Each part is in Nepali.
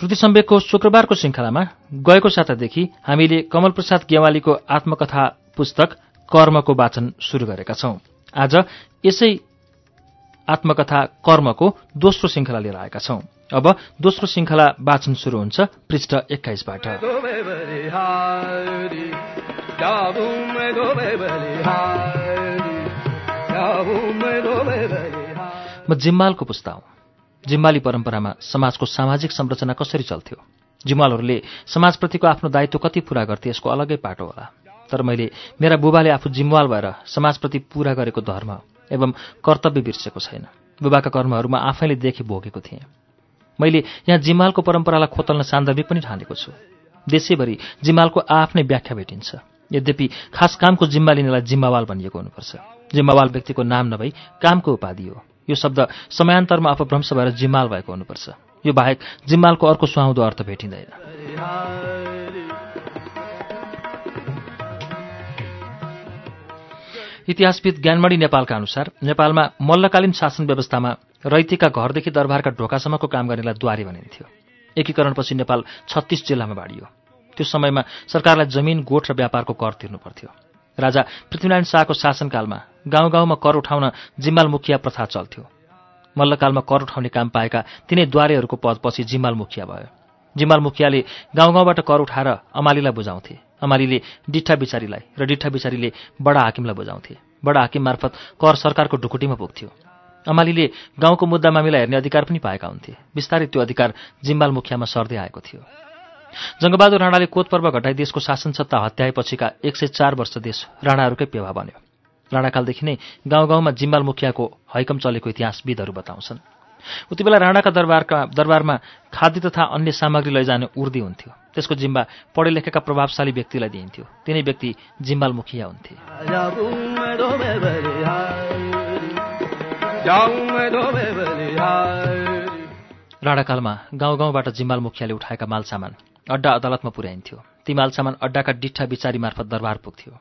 श्रुति सम्वेकको शुक्रबारको श्रृङ्खलामा गएको सातादेखि हामीले कमल प्रसाद गेवालीको आत्मकथा पुस्तक कर्मको वाचन शुरू गरेका छौं। आज यसै आत्मकथा कर्मको दोस्रो श्रृङ्खला लिएर आएका छौं। अब दोस्रो श्रृङ्खला वाचन शुरू हुन्छ पृष्ठ एक्काइसबाट। म जिम्मालको पुस्ता हुँ। जिम्माली परम्परामा समाजको सामाजिक संरचना कसरी चल्थ्यो? जिम्मालहरूले समाजप्रतिको आफ्नो दायित्व कति पूरा गर्थे यसको अलग्गै पाटो होला। तर मैले मेरा बुबाले आफू जिम्वाल भएर समाजप्रति पूरा गरेको धर्म एवं कर्तव्य बिर्सेको छैन। बुबाका कर्महरूमा आफैले देखे भोगेको थिएँ। मैले यहाँ जिम्मालको परम्परालाई खोतल्न सान्दर्भिक पनि ठानेको छु। देशैभरि जिम्मालको आफ्नै व्याख्या भेटिन्छ। यद्यपि खास कामको जिम्मा लिनेलाई जिम्मावाल भनिएको हुनुपर्छ। जिम्मावाल व्यक्तिको नाम नभई कामको उपाधि हो। यो शब्द समयान्तरमा अपभ्रंश भएर जिम्माल भएको हुनुपर्छ। यो बाहेक जिम्मालको अर्को सुहाउँदो अर्थ भेटिँदैन। इतिहासविद ज्ञानमणि नेपालका अनुसार नेपालमा मल्लकालीन शासन व्यवस्थामा रैतीका घरदेखि दरबारका ढोकासम्मको काम गर्नेलाई द्वारी भनिन्थ्यो। एकीकरणपछि नेपाल छत्तीस जिल्लामा बाँडियो। त्यो समयमा सरकारलाई जमिन गोठ र व्यापारको कर तिर्नु पर्थ्यो राजा पृथ्वीनारायण शाहको शासनकालमा गाउँ गाउँमा कर उठाउन जिम्माल मुखिया प्रथा चल्थ्यो। मल्लकालमा कर उठाउने काम पाएका तिनै द्वारेहरूको पदपछि जिम्माल मुखिया भयो। जिम्माल मुखियाले गाउँ गाउँबाट कर उठाएर अमालीलाई बुझाउँथे। अमालीले डिठा बिचारीलाई र डिठा बिचारीले बडा हाकिमलाई बुझाउँथे। बडा हाकिम मार्फत कर सरकारको ढुकुटीमा पुग्थ्यो। अमालीले गाउँको मुद्दा मामिला हेर्ने अधिकार पनि पाएका हुन्थे। बिस्तारै त्यो अधिकार जिम्बाल मुखियामा सर्दै आएको थियो। जङ्गबहादुर राणाले कोत पर्व घटाई देशको शासन सत्ता हत्याएपछिका एक सय चार वर्ष देश राणाहरूकै पेवा बन्यो। राणाकालदेखि नै गाउँ गाउँमा जिम्बाल मुखियाको हैकम चलेको इतिहासविदहरू बताउँछन्। उति बेला राणाका दरबारका दरबारमा खाद्य तथा अन्य सामग्री लैजाने उर्दी हुन्थ्यो। त्यसको जिम्बा पढे लेखेका प्रभावशाली व्यक्तिलाई दिइन्थ्यो। तिनै व्यक्ति जिम्बाल मुखिया हुन्थे। राणाकालमा गाउँ गाउँबाट जिम्बाल मुखियाले उठाएका माल सामान अड्डा अदालतमा पुर्याइन्थ्यो। ती माल सामान अड्डाका डिठा बिचारी मार्फत दरबार पुग्थ्यो।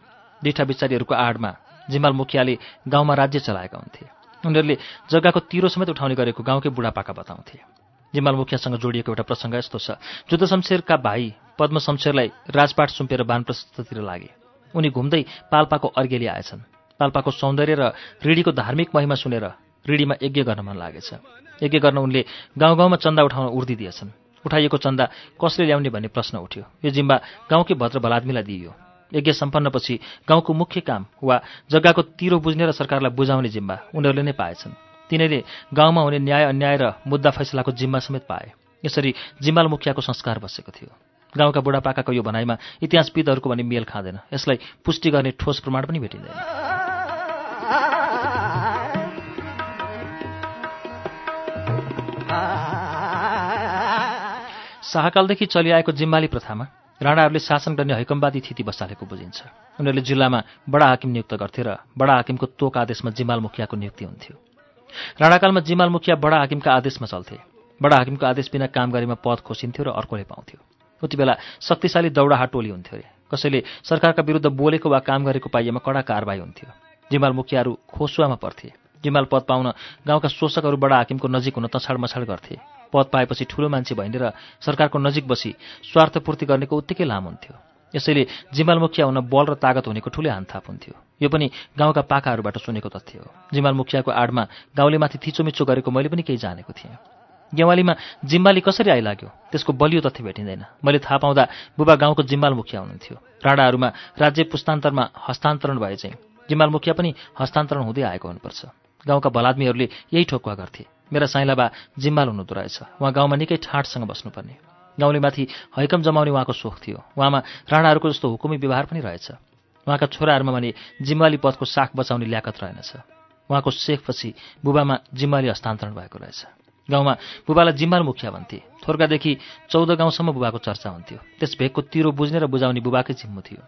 डिठा बिचारीहरूको आडमा जिम्बाल मुखियाले गाउँमा राज्य चलाएका हुन्थे। उनीहरूले जग्गाको तिरो समेत उठाउने गरेको गाउँकै बुढापाका बताउँथे। जिम्बाल मुखियासँग जोडिएको एउटा प्रसङ्ग यस्तो छ। जुद्ध शमशेरका भाइ पद्म शमशेरलाई राजपाट सुम्पेर वानप्रस्थतिर लागे। उनी घुम्दै पाल्पाको अर्गेली आएछन्। पाल्पाको सौन्दर्य र ऋडीको धार्मिक महिमा सुनेर ऋडीमा यज्ञ गर्न मन लागेछ। यज्ञ गर्न उनले गाउँ गाउँमा चन्दा उठाउन उर्दी दिएछन्। उठाइएको चन्दा कसले ल्याउने भन्ने प्रश्न उठ्यो। यो जिम्बा गाउँकै भद्र भलादमीलाई दिइयो। यज्ञ सम्पन्नपछि गाउँको मुख्य काम वा जग्गाको तिरो बुझ्ने र सरकारलाई बुझाउने जिम्बा उनीहरूले नै पाएछन्। तिनीहरूले गाउँमा हुने न्याय अन्याय र मुद्दा फैसलाको जिम्मा समेत पाए। यसरी जिम्माल मुखियाको संस्कार बसेको थियो। गाउँका बुढापाकाको यो भनाइमा इतिहासविदहरूको भने मेल खाँदैन। यसलाई पुष्टि गर्ने ठोस प्रमाण पनि भेटिँदैन। शाहकालदेखि चलिआएको जिम्माली प्रथामा राणाहरूले शासन गर्ने हैकमवादी थिति बसालेको बुझिन्छ। उनीहरूले जिल्लामा बडा हाकिम नियुक्त गर्थे र बडा हाकिमको तोक आदेशमा जिम्माल मुखियाको नियुक्ति हुन्थ्यो। राणाकालमा जिम्माल मुखिया बडा हाकिमका आदेशमा चल्थे। बडा हाकिमको आदेश बिना काम गरेमा पद खोसिन्थ्यो र अर्कोले पाउँथ्यो। उति बेला शक्तिशाली दौडाहा टोली हुन्थ्यो अरे कसैले सरकारका विरुद्ध बोलेको वा काम गरेको पाइएमा कडा कारवाही हुन्थ्यो। जिम्माल मुखियाहरू खोसुवामा पर्थे। जिम्माल पद पाउन गाउँका शोषकहरू बडा हाकिमको नजिक हुन तछाड मछाड गर्थे। पद पाएपछि ठुलो मान्छे भइने र सरकारको नजिक बसी स्वार्थपूर्ति गर्नेको उत्तिकै लाम हुन्थ्यो। यसैले जिम्माल मुखिया हुन बल र तागत हुनेको ठुलै हानथाप हुन्थ्यो। यो पनि गाउँका पाकाहरूबाट सुनेको तथ्य हो। जिम्माल मुखियाको आडमा गाउँलेमाथि थिचोमिचो गरेको मैले पनि केही जानेको थिएँ। गेवालीमा जिम्बाली कसरी आइलाग्यो? त्यसको बलियो तथ्य भेटिँदैन। मैले थाहा पाउँदा बुबा गाउँको जिम्बाल मुखिया हुनुहुन्थ्यो। राणाहरूमा राज्य पुस्तान्तरमा हस्तान्तरण भए चाहिँ जिम्बाल मुखिया पनि हस्तान्तरण हुँदै आएको हुनुपर्छ। गाउँका भलादमीहरूले यही ठोकुवा गर्थे। मेरा साइला बा जिम्बाल हुनुहुँदो रहेछ। उहाँ गाउँमा निकै ठाँटसँग बस्नुपर्ने। गाउँलेमाथि हैकम जमाउने उहाँको सोख थियो। उहाँमा राणाहरूको जस्तो हुकुमी व्यवहार पनि रहेछ। उहाँका छोराहरूमा भने जिम्बाली पदको साख बचाउने ल्याकत रहेनछ। उहाँको सेखपछि बुबामा जिम्बाली हस्तान्तरण भएको रहेछ। गाउँमा बुबालाई जिम्बाल मुखिया भन्थे। थोर्गादेखि चौध गाउँसम्म बुबाको चर्चा हुन्थ्यो। त्यस भेगको तिरो बुझ्ने र बुझाउने बुबाकै जिम्मु थियो।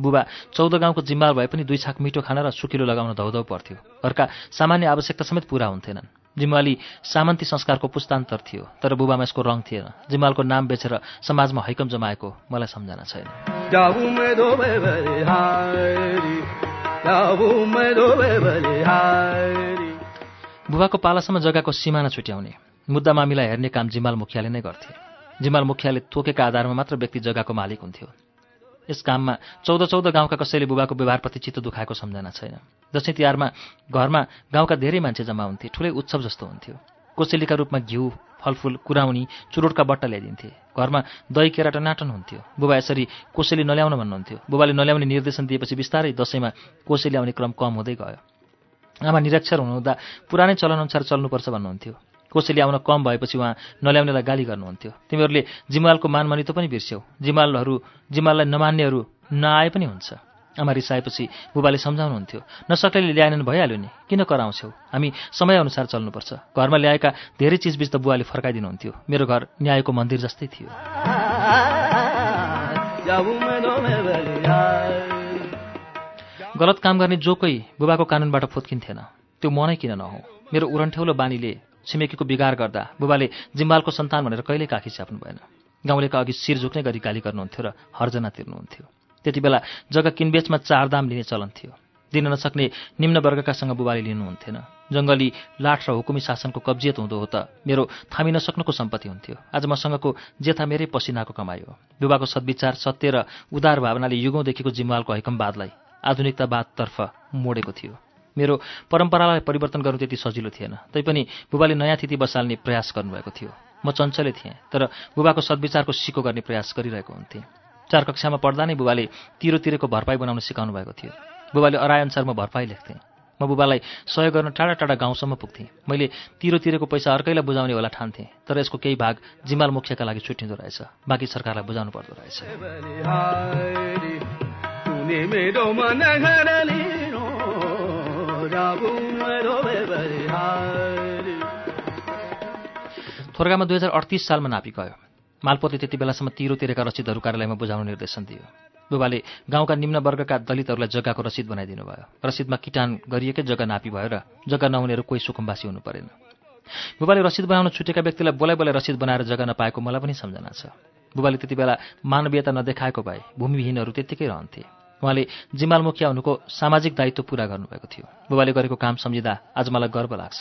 बुबा चौध गाउँको जिम्बाल भए पनि दुई छाक मिठो खाना र सुकिलो लगाउन धौधौ पर्थ्यो। घरका सामान्य आवश्यकता समेत पुरा हुन्थेनन्। जिम्वाली सामन्ती संस्कारको पुस्तान्तर थियो तर बुबामा यसको रङ थिएन। जिम्मालको नाम बेचेर समाजमा हैकम जमाएको मलाई सम्झना छैन। बुबाको पालासम्म जग्गाको सिमाना छुट्याउने मुद्दा मामिलाई हेर्ने काम जिमाल मुखियाले नै गर्थे। जिमाल मुखियाले तोकेका आधारमा मात्र व्यक्ति जग्गाको मालिक हुन्थ्यो। यस काममा चौध चौध गाउँका कसैले बुबाको व्यवहारप्रति चित्त दुखाएको सम्झना छैन। दसैँ तिहारमा घरमा गाउँका धेरै मान्छे जम्मा हुन्थे ठुलै उत्सव जस्तो हुन्थ्यो। कोसेलीका रूपमा घिउ फलफुल कुराउनी चुरोटका बट्टा ल्याइदिन्थे। घरमा दही केरा टनाटन हुन्थ्यो। बुबा यसरी कोसेली नल्याउन भन्नुहुन्थ्यो। बुबाले नल्याउने निर्देशन दिएपछि बिस्तारै दसैँमा कोसेली आउने क्रम कम हुँदै गयो। आमा निरक्षर हुनुहुँदा पुरानै चलनअनुसार चल्नुपर्छ भन्नुहुन्थ्यो। कोसेली आउन कम भएपछि उहाँ नल्याउनेलाई गाली गर्नुहुन्थ्यो। तिमीहरूले जिमालको मानमनितो पनि बिर्स्यौ। जिमालहरू जिमाललाई नमान्नेहरू नआए पनि हुन्छ। आमा रिसाएपछि बुबाले सम्झाउनुहुन्थ्यो नसक्नेले ल्याएनन् भइहाल्यो नि किन कराउँछौ? हामी समयअनुसार चल्नुपर्छ। घरमा ल्याएका धेरै चिजबिज त बुवाले फर्काइदिनुहुन्थ्यो। मेरो घर न्यायको मन्दिर जस्तै थियो। गलत काम गर्ने जो कोही बुबाको कानुनबाट फुत्किन्थेन। त्यो मनै किन नहो? मेरो उरन्ठेउलो बानीले छिमेकीको बिगार गर्दा बुबाले जिम्बालको सन्तान भनेर कहिल्यै काखी छाप्नु भएन। गाउँलेका अघि शिर झुक्ने गरी गाली गर्नुहुन्थ्यो र हर्जना तिर्नुहुन्थ्यो। त्यति बेला जग्गा किनबेचमा चार दाम लिने चलन थियो। दिन नसक्ने निम्न वर्गकासँग बुबाले लिनुहुन्थेन। जङ्गली लाठ र हुकुमी शासनको कब्जियत हुँदो हो त मेरो थामी नसक्नुको सम्पत्ति हुन्थ्यो। आज मसँगको जेथा मेरै पसिनाको कमाइ हो। बुबाको सद्विचार सत्य र उदार भावनाले युगौँदेखिको जिम्वालको हैकमवादलाई आधुनिकतावादतर्फ मोडेको थियो। मेरो परम्परालाई परिवर्तन गर्नु त्यति सजिलो थिएन। तैपनि बुबाले नयाँ तिथि बसाल्ने प्रयास गर्नुभएको थियो। म चञ्चले थिएँ तर बुबाको सद्विचारको सिको गर्ने प्रयास गरिरहेको हुन्थेँ। चार कक्षामा पढ्दा नै बुबाले तिरो तिरेको भरपाई बनाउन सिकाउनु भएको थियो। बुबाले अराएअनुसार म भरपाई लेख्थेँ। म बुबालाई सहयोग गर्न टाढा टाढा गाउँसम्म पुग्थेँ। मैले तिरो तिरेको पैसा अर्कैलाई बुझाउने होला ठान्थेँ तर यसको केही भाग जिम्माल मुखियाका लागि छुट्टिँदो रहेछ। बाँकी सरकारलाई बुझाउनु पर्दो रहेछ। थोर्गामा दुई हजार अडतिस सालमा नापी गयो मालपोतले त्यति बेलासम्म तिरो तिरेका रसिदहरू कार्यालयमा बुझाउने निर्देशन दियो। बुबाले गाउँका निम्न वर्गका दलितहरूलाई जग्गाको रसिद बनाइदिनु भयो। रसिदमा किटान गरिएकै जग्गा नापी भयो र जग्गा नहुनेहरू कोही सुकुम्बासी हुनु परेन। बुबाले रसिद बनाउन छुटेका व्यक्तिलाई बोलाइ बोलाइ रसिद बनाएर जग्गा नपाएको मलाई पनि सम्झना छ। बुबाले त्यति बेला मानवीयता नदेखाएको भए भूमिविहीनहरू त्यत्तिकै रहन्थे। उहाँले जिमाल मुखिया हुनुको सामाजिक दायित्व पुरा गर्नुभएको थियो। बुबाले गरेको काम सम्झिँदा आज मलाई गर्व लाग्छ।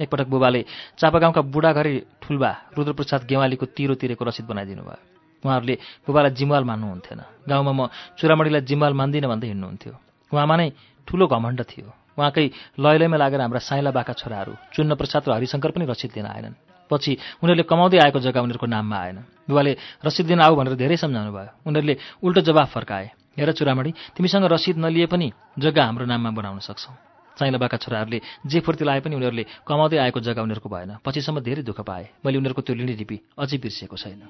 एकपटक बुबाले चापागाउँका बुढाघरी ठुल्बा रुद्रप्रसाद गेवालीको तिरो तिरेको रसिद बनाइदिनु भयो। उहाँहरूले बुबालाई जिम्वाल मान्नुहुन्थेन। गाउँमा म चुरामणीलाई जिम्वाल मान्दिनँ भन्दै हिँड्नुहुन्थ्यो। उहाँमा नै ठुलो घमण्ड थियो। उहाँकै लैलैमा लागेर हाम्रा साइला बाका छोराहरू चुन्न प्रसाद र हरिशङ्कर पनि रसिद लिन आएनन्। पछि उनीहरूले कमाउँदै आएको जग्गा उनीहरूको नाममा आएन बुबाले रसिद दिन आऊ भनेर धेरै सम्झाउनु भयो उनीहरूले उल्टो जवाफ फर्काए। हेर चुरामणी तिमीसँग रसिद नलिए पनि जग्गा हाम्रो नाममा बनाउन सक्छौ। साइलाबाका छोराहरूले जे फुर्ती लाए पनि उनीहरूले कमाउँदै आएको जग्गा उनीहरूको भएन। पछिसम्म धेरै दुःख पाए। मैले उनीहरूको त्यो लिने लिपि अझै बिर्सिएको छैन।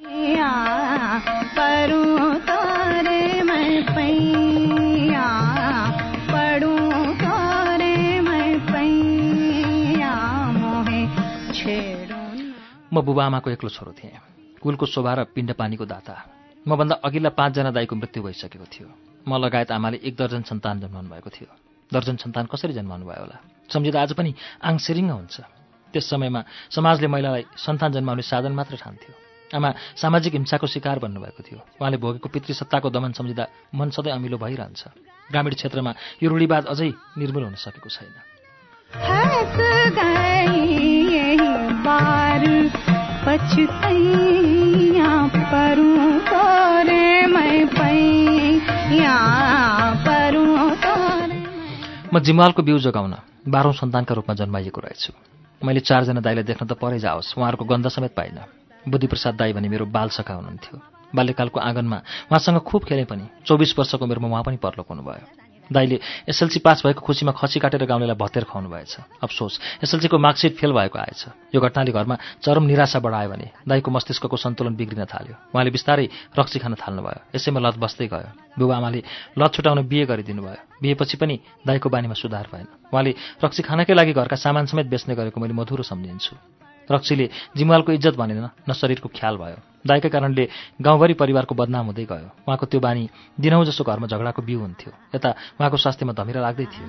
म बुबा आमाको एक्लो छोरो थिएँ। कुलको शोभा र पिण्ड पानीको दाता। मभन्दा अघिल्ला पाँचजना दाईको मृत्यु भइसकेको थियो। म लगायत आमाले एक दर्जन सन्तान जन्माउनु भएको थियो। दर्जन सन्तान कसरी जन्माउनु भयो होला? सम्झिँदा आज पनि आङ सिरिङ्ग हुन्छ। त्यस समयमा समाजले महिलालाई सन्तान जन्माउने साधन मात्र ठान्थ्यो। आमा सामाजिक हिंसाको शिकार भन्नुभएको थियो। उहाँले भोगेको पितृसत्ताको दमन सम्झिँदा मन सधैँ अमिलो भइरहन्छ। ग्रामीण क्षेत्रमा यो रूढिवाद अझै निर्मूल हुन सकेको छैन। म जिम्वालको बिउ जोगाउन बाह्रौँ सन्तानका रूपमा जन्माइएको रहेछु। मैले चारजना दाईलाई देख्न त परै जाओस् उहाँहरूको गन्ध समेत पाइनँ। बुद्धिप्रसाद दाई भने मेरो बाल सखा हुनुहुन्थ्यो। बाल्यकालको आँगनमा उहाँसँग खुब खेलेँ पनि चौबिस वर्षको उमेरमा उहाँ पनि पर्लोक हुनुभयो। दाईले एसएलसी पास भएको खुसीमा खसी काटेर गाउँलेलाई भतेर खुवाउनु भएछ अफसोस एसएलसीको मार्कसिट फेल भएको आएछ। यो घटनाले घरमा चरम निराशा बढायो भने दाईको मस्तिष्कको सन्तुलन बिग्रिन थाल्यो। उहाँले बिस्तारै रक्सी खान थाल्नुभयो। यसैमा लत बस्दै गयो। बुबा आमाले लत छुटाउन बिहे गरिदिनु भयो बिहेपछि पनि दाईको बानीमा सुधार भएन। उहाँले रक्सी खानकै लागि घरका सामान समेत बेच्ने गरेको मैले मधुरो सम्झिन्छु। रक्सीले जिमवालको इज्जत भनेन न शरीरको ख्याल भयो। दाइका कारणले गाउँभरि परिवारको बदनाम हुँदै गयो। उहाँको त्यो बानी दिनौँ जसो घरमा झगडाको बिउ हुन्थ्यो। यता उहाँको स्वास्थ्यमा धमिरा लाग्दै थियो।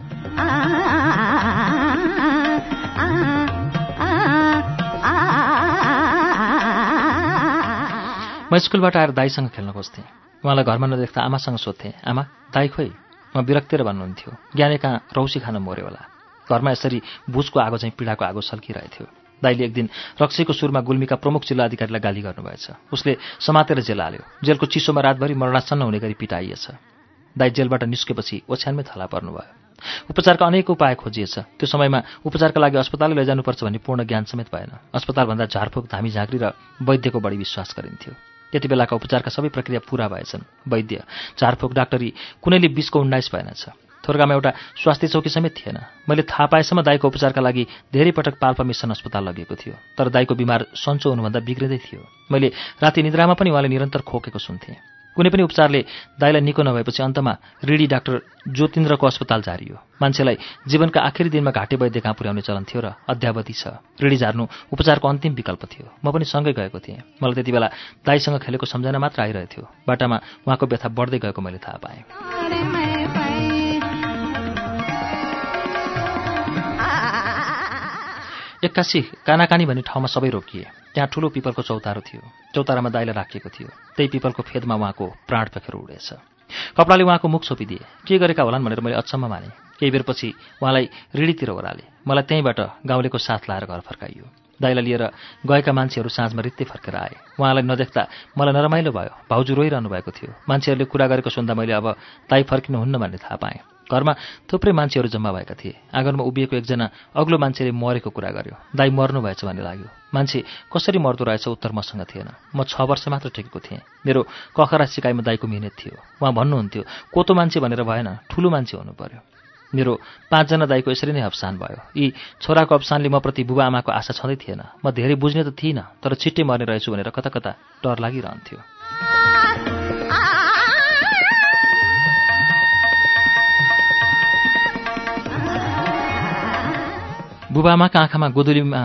म स्कुलबाट आएर दाईसँग खेल्न खोज्थेँ। उहाँलाई घरमा नदेख्दा आमासँग सोध्थेँ आमा दाई खोइ म विरक्तिर भन्नुहुन्थ्यो। ज्ञाने कहाँ? रौसी खान मऱ्यो होला। घरमा यसरी बुझको आगो चाहिँ पीडाको आगो सल्किरहेथ्यो। दाईले एक दिन रक्सीको सुरमा गुल्मीका प्रमुख जिल्ला अधिकारीलाई गाली गर्नुभएछ। उसले समातेर जेल हाल्यो। जेलको चिसोमा रातभरि मरणासन्न हुने गरी पिटाइएछ। दाई जेलबाट निस्केपछि ओछ्यानमै थला पर्नुभयो। उपचारका अनेक उपाय खोजिएछ। त्यो समयमा उपचारका लागि अस्पतालले लैजानुपर्छ भन्ने पूर्ण ज्ञान समेत भएन। अस्पतालभन्दा झारफुक धामी झाँक्री र वैद्यको बढी विश्वास गरिन्थ्यो। त्यति बेलाका उपचारका सबै प्रक्रिया पूरा भएछन्। वैद्य झारफुक डाक्टरी कुनैले बिसको उन्नाइस भएनछ। थोरगामा एउटा स्वास्थ्य चौकी समेत थिएन। मैले थाहा पाएसम्म दाईको उपचारका लागि धेरै पटक पाल्पा मिसन अस्पताल लगेको थियो तर दाईको बिमार सन्चो हुनुभन्दा बिग्रिँदै थियो। मैले राति निद्रामा पनि उहाँले निरन्तर खोकेको सुन्थेँ। कुनै पनि उपचारले दाईलाई निको नभएपछि अन्तमा रिडी डाक्टर ज्योतिन्द्रको अस्पताल झारियो। मान्छेलाई जीवनका आखिरी दिनमा घाटे वैद्य कहाँ पुर्याउने चलन थियो र अध्यावधि छ। रिडी झार्नु उपचारको अन्तिम विकल्प थियो। म पनि सँगै गएको थिएँ। मलाई त्यति बेला दाईसँग खेलेको सम्झना मात्र आइरहेथ्यो। बाटामा उहाँको व्यथा बढ्दै गएको मैले थाहा पाएँ। एक्कासी कानाकानी भन्ने ठाउँमा सबै रोकिए। त्यहाँ ठुलो पिपलको चौतारो थियो। चौतारामा दाइलाई राखिएको थियो। त्यही पिपलको फेदमा उहाँको प्राण पेखेर उडेछ। कपडाले उहाँको मुख छोपिदिए। के गरेका होलान्? भनेर मैले अचम्म माने। केही बेरपछि उहाँलाई रिडीतिर ओह्राले। मलाई त्यहीँबाट गाउँलेको साथ लाएर घर फर्काइयो। दाइलाई लिएर गएका मान्छेहरू साँझमा रित्तै फर्केर आए। उहाँलाई नदेख्दा मलाई नरमाइलो भयो। भाउजू रोइरहनु भएको थियो। मान्छेहरूले कुरा गरेको सुन्दा मैले अब दाई फर्किनुहुन्न भन्ने थाहा पाएँ। घरमा थुप्रै मान्छेहरू जम्मा भएका थिए। आँगनमा उभिएको एकजना अग्लो मान्छेले मरेको कुरा गर्यो। दाई मर्नु भएछ भन्ने लाग्यो। मान्छे कसरी मर्दो रहेछ उत्तर मसँग थिएन। म छ वर्ष मात्र टेकेको थिएँ। मेरो कखरा सिकाइमा दाईको मिहिनेत थियो। उहाँ भन्नुहुन्थ्यो कोतो मान्छे भनेर भएन ठुलो मान्छे हुनु पर्यो। मेरो पाँचजना दाईको यसरी नै अवसान भयो। यी छोराको अवसानले म प्रति बुबा आमाको आशा छँदै थिएन। म धेरै बुझ्ने त थिइनँ तर छिट्टै मर्ने रहेछु भनेर कता कता डर लागिरहन्थ्यो। बुबाआमाका आँखामा गोदुलीमा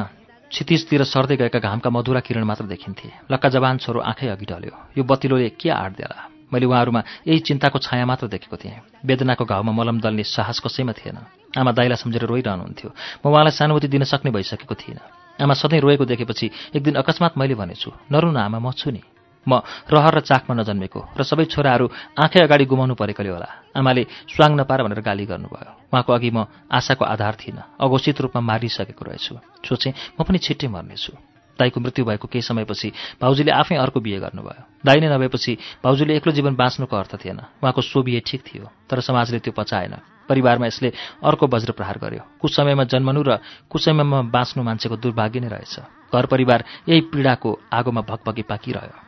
क्षितिजतिर सर्दै गएका घामका मधुरा किरण मात्र देखिन्थे। लक्का जवान छोरो आँखै अघि ढल्यो। यो बत्तिलोले के आँट देला? मैले उहाँहरूमा यही चिन्ताको छाया मात्र देखेको थिएँ। वेदनाको घाउमा मलम दल्ने साहस कसैमा थिएन। आमा दाइलाई सम्झेर रोइरहनुहुन्थ्यो। म उहाँलाई सानुभूति दिन सक्ने भइसकेको थिइनँ। आमा सधैँ रोएको देखेपछि एक दिन अकस्मात मैले भनेछु नरुन आमा म छु नि। म रहर र चाखमा नजन्मेको र सबै छोराहरू आँखै अगाडि गुमाउनु परेकोले होला। आमाले स्वाङ नपार भनेर गाली गर्नुभयो। उहाँको अघि म आशाको आधार थिइनँ अघोषित रूपमा मारिसकेको रहेछु। सोचेँ म पनि छिट्टै मर्नेछु। दाईको मृत्यु भएको केही समयपछि भाउजूले आफै अर्को बिहे गर्नुभयो। दाई नै नभएपछि भाउजूले एक्लो जीवन बाँच्नुको अर्थ थिएन। उहाँको सो बिहे ठिक थियो तर समाजले त्यो पचाएन। परिवारमा यसले अर्को वज्र प्रहार गर्यो। कुसमयमा जन्मनु र कुसमयमा बाँच्नु मान्छेको दुर्भाग्य नै रहेछ। घर परिवार यही पीडाको आगोमा भकभकी पाकिरह्यो।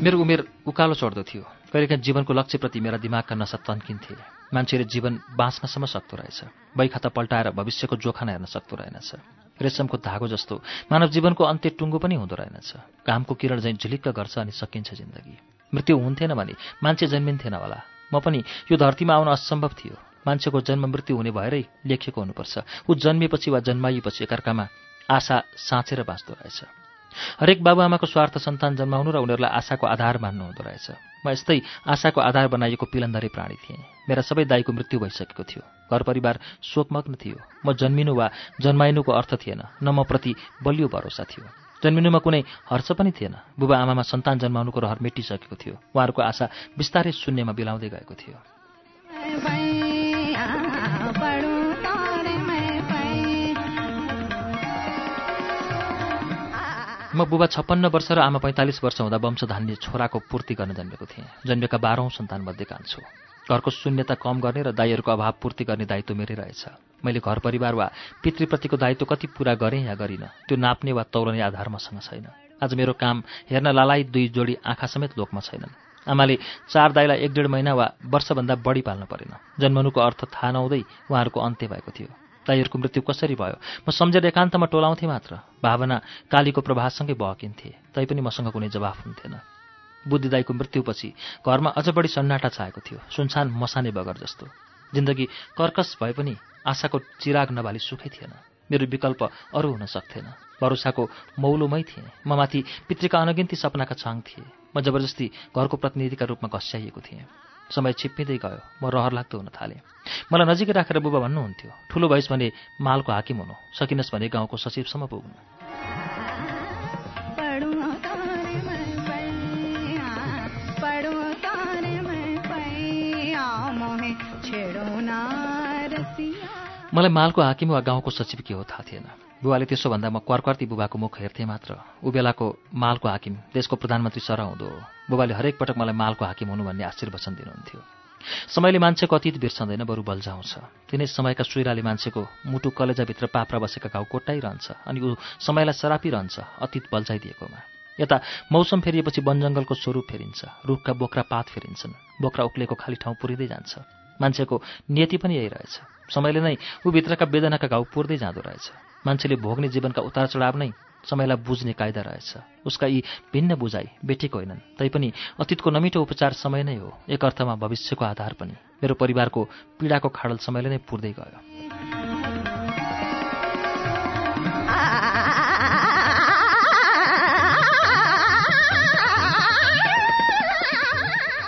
मेरो उमेर उकालो चढ्दो थियो। कहिलेकाहीँ जीवनको लक्ष्यप्रति मेरा दिमागका नसा तन्किन्थे। मान्छेले जीवन बाँच्नसम्म सक्दो रहेछ। बैखाता पल्टाएर भविष्यको जोखान हेर्न सक्दो रहेनछ। रेशमको धागो जस्तो मानव जीवनको अन्त्य टुङ्गो पनि हुँदो रहेनछ। कामको किरण झैँ झिलिक्क गर्छ अनि सकिन्छ जिन्दगी। मृत्यु हुन्थेन भने मान्छे जन्मिन्थेन होला। म पनि यो धरतीमा आउन असम्भव थियो। मान्छेको जन्म मृत्यु हुने भएरै लेखेको हुनुपर्छ। ऊ जन्मिएपछि वा जन्माइएपछि एकअर्कामा आशा साँचेर बाँच्दो रहेछ। हरेक बाबुआमाको स्वार्थ सन्तान जन्माउनु र उनीहरूलाई आशाको आधार मान्नु हुँदो रहेछ। म यस्तै आशाको आधार बनाइएको पिलन्दरी प्राणी थिएँ। मेरा सबै दाईको मृत्यु भइसकेको थियो। घर परिवार शोकमग्न थियो। म जन्मिनु वा जन्माइनुको अर्थ थिएन। न म प्रति बलियो भरोसा थियो। जन्मिनुमा कुनै हर्ष पनि थिएन। बुबा आमामा सन्तान जन्माउनुको रहर मेटिसकेको थियो। उहाँहरूको आशा बिस्तारै शून्यमा बिलाउँदै गएको थियो। म बुबा छप्पन्न वर्ष र आमा पैँतालिस वर्ष हुँदा वंश धान्ने छोराको पूर्ति गर्न जन्मेको थिएँ। जन्मेका बाह्रौँ सन्तानमध्ये कान्छु। घरको शून्यता कम गर्ने र दाईहरूको अभाव पूर्ति गर्ने दायित्व मेरै रहेछ। मैले घर परिवार वा पितृप्रतिको दायित्व कति पुरा गरेँ या गरिनँ त्यो नाप्ने वा तौलने आधार मसँग छैन। आज मेरो काम हेर्न लालाई दुई जोडी आँखा समेत लोकमा छैनन्। आमाले चार दाईलाई एक डेढ महिना वा वर्षभन्दा बढी पाल्न परेन। जन्मनुको अर्थ थाहा नहुँदै उहाँहरूको अन्त्य भएको थियो। दाईहरूको मृत्यु कसरी भयो? म सम्झेर एकान्तमा टोलाउँथेँ मात्र। भावना कालीको प्रभावसँगै बहकिन्थे। तैपनि मसँग कुनै जवाफ हुन्थेन। बुद्धिदाईको मृत्युपछि घरमा अझ बढी सन्नाटा छाएको थियो। सुनसान मसाने बगर जस्तो। जिन्दगी कर्कस भए पनि आशाको चिराग नबाली सुखै थिएन। मेरो विकल्प अरू हुन सक्थेन। भरोसाको मौलोमै थिएँ। म माथि पितृका अनगिन्ती सपनाका छाङ थिए। म जबरजस्ती घरको प्रतिनिधिका रूपमा घस्याइएको थिएँ। समय छिप्पिँदै गयो म रहर लाग्दो हुन थालेँ। मलाई नजिकै राखेर बुबा भन्नुहुन्थ्यो ठुलो भइस् भने मालको हाकिम हुनु। सकिनस् भने गाउँको सचिवसम्म पुग्नु। मलाई मालको हाकिम वा गाउँको सचिव के हो थाहा थिएन। बुबाले त्यसो भन्दा म कर्कर्ती बुबाको मुख हेर्थेँ मात्र। ऊ बेलाको मालको हाकिम देशको प्रधानमन्त्री सर हुँदो। हो बुबाले हरेक पटक मलाई मालको हाकिम हुनु भन्ने आशीर्वचन दिनुहुन्थ्यो। समयले मान्छेको अतीत बिर्सँदैन बरु बल्झाउँछ। तिनै समयका सुइराले मान्छेको मुटु कलेजाभित्र पाप्रा बसेका घाउ कोटाइरहन्छ अनि ऊ समयलाई सरापिरहन्छ अतीत बल्झाइदिएकोमा। यता मौसम फेरिएपछि वनजङ्गलको स्वरूप फेरिन्छ रुखका बोक्रा पात फेरिन्छन् बोक्रा उक्लेको खाली ठाउँ पुरिँदै जान्छ। मान्छेको नियति पनि यही रहेछ। समयले नै ऊ भित्रका वेदनाका घाउ पुर्दै जाँदो रहेछ। मान्छेले भोग्ने जीवनका उतार चढाव नै समयलाई बुझ्ने कायदा रहेछ। उसका यी भिन्न बुझाइ बेठेको होइनन्। तैपनि अतीतको नमिठो उपचार समय नै हो। एक अर्थमा भविष्यको आधार पनि। मेरो परिवारको पीडाको खाडल समयले नै पुर्दै गयो।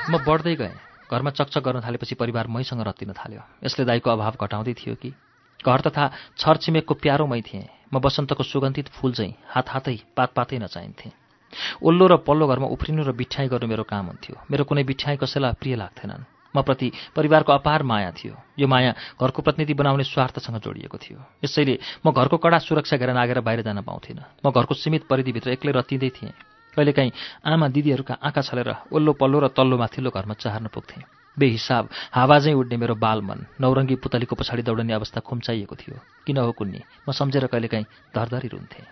म बढ्दै गएँ। घरमा चकचक गर्न थालेपछि परिवार मैसँग रत्तिन थाल्यो। यसले दाईको अभाव घटाउँदै थियो कि? घर तथा छरछिमेकको प्यारो मै थिएँ। म बसन्तको सुगन्धित फूल चाहिँ हात हातै पात पातै नचाहिन्थेँ। ओल्लो र पल्लो घरमा उफ्रिनु र बिठ्याइ गर्नु मेरो काम हुन्थ्यो। मेरो कुनै बिठ्याइ कसैलाई प्रिय लाग्थेनन्। म प्रति परिवारको अपार माया थियो। यो माया घरको प्रतिनिधि बनाउने स्वार्थसँग जोडिएको थियो। यसैले म घरको कडा सुरक्षा गरेर नागेर बाहिर जान पाउँथिनँ। म घरको सीमित परिधिभित्र एक्लै रत्तिँदै थिएँ। कहिलेकाहीँ आमा दिदीहरूका आँखा छलेर ओल्लो पल्लो र तल्लो माथिल्लो घरमा चाहर्न पुग्थेँ। बेहिसाब हावाजै उड्ने मेरो बाल मन नौरङ्गी पुतलीको पछाडि दौडने अवस्था खुम्चाइएको थियो। किन हो कुन्नी? म सम्झेर कहिलेकाहीँ धरधरी रुन्थेँ।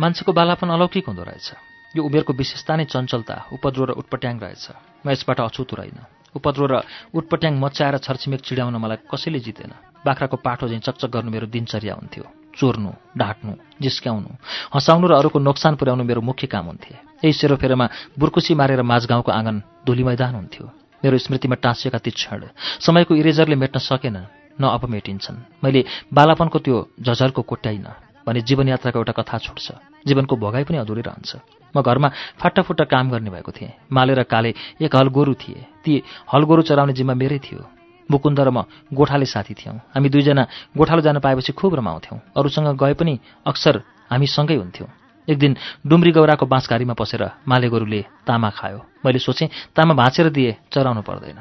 मान्छेको बालापन अलौकिक हुँदो रहेछ। यो उमेरको विशेषता नै चञ्चलता उपद्रो र उटपट्याङ रहेछ। म यसबाट अछुतो रहेन। उपद्रो र उटपट्याङ मचाएर छरछिमेक चिड्याउन मलाई कसैले जितेन। बाख्राको पाठो झैँ चकचक गर्नु मेरो दिनचर्या हुन्थ्यो। चोर्नु ढाँट्नु जिस्क्याउनु हँसाउनु र अरूको नोक्सान पुर्याउनु मेरो मुख्य काम हुन्थे। यही सेरोफेरोमा बुर्कुसी मारेर माझगाउँको आँगन धुली मैदान हुन्थ्यो। मेरो स्मृतिमा टाँसिएका ती क्षण। समयको इरेजरले मेट्न सकेन न अब मेटिन्छन्। मैले बालापनको त्यो झझलको कोट्याइन भने जीवनयात्राको एउटा कथा छुट्छ। जीवनको भोगाई पनि अधुरै रहन्छ। म घरमा फाटाफुट्टा काम गर्ने भएको थिएँ। र काले एक हल गोरु थिए। ती हल गोरु चराउने जिम्मा मेरै थियो। मुकुन्द र म गोठाले साथी थियौँ हामी दुईजना गोठालो जान पाएपछि खुब रमाउँथ्यौँ अरूसँग गए पनि अक्सर हामी सँगै हुन्थ्यौँ एक दिन डुम्री गौराको बाँसघारीमा पसेर माले गोरुले तामा खायो मैले सोचेँ तामा भाँचेर दिए चराउनु पर्दैन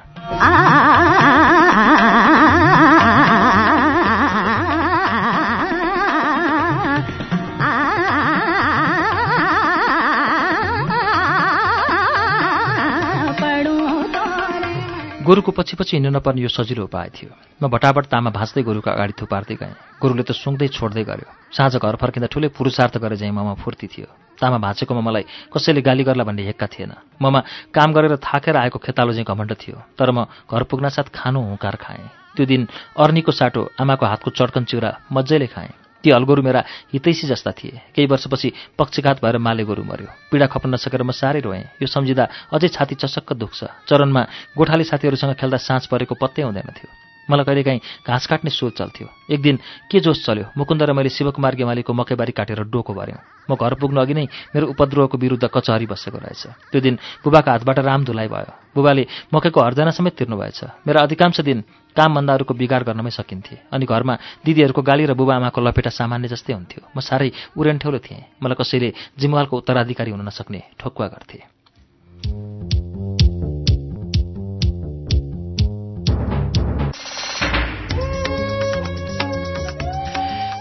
गोरुको पछि पछि हिँड्नु नपर्ने यो सजिलो उपाय थियो। म भटाभट तामा भाँच्दै गोरुको अगाडि थुपार्दै गएँ। गोरुले त सुँग्दै छोड्दै गर्यो। साँझ घर फर्किँदा ठुलै पुरुषार्थ गरे चाहिँ ममा फुर्ती थियो। तामा भाँचेकोमा मलाई कसैले गाली गर्ला भन्ने हेक्का थिएन। ममा काम गरेर थाकेर आएको खेतालो चाहिँ घमण्ड थियो। तर म घर पुग्नासाथ खानु हुँकार खाएँ। त्यो दिन अर्नीको साटो आमाको हातको चड्कन चिउरा मजाले खाएँ। ती हलगोरु मेरा हितैसी जस्ता थिए। केही वर्षपछि पक्षघात भएर माले गोरु मर्यो। पीडा खप्न नसकेर म साह्रै रोएँ। यो सम्झिँदा अझै छाती चसक्क दुख्छ। चरणमा गोठाली साथीहरूसँग खेल्दा साँझ परेको पत्तै हुँदैन थियो। मलाई कहिलेकाहीँ घाँस काट्ने सोच चल्थ्यो। एक दिन के जोस चल्यो? मुकुन्द र मैले शिवकुमार गेमालीको मकैबारी काटेर डोको भर्यौँ। म घर पुग्नु अघि नै मेरो उपद्रोहको विरुद्ध कचहरी बसेको रहेछ। त्यो दिन बुबाको हातबाट राम धुलाइ भयो। बुबाले मकैको हर्जना समेत तिर्नु भएछ मेरा अधिकांश दिन कामभन्दाहरूको बिगार गर्नमै सकिन्थे। अनि घरमा दिदीहरूको गाली र बुबा आमाको लपेटा सामान्य जस्तै हुन्थ्यो। म साह्रै उरेन्ठेउलो थिएँ। मलाई कसैले जिम्वालको उत्तराधिकारी हुन नसक्ने ठोक्वा गर्थे।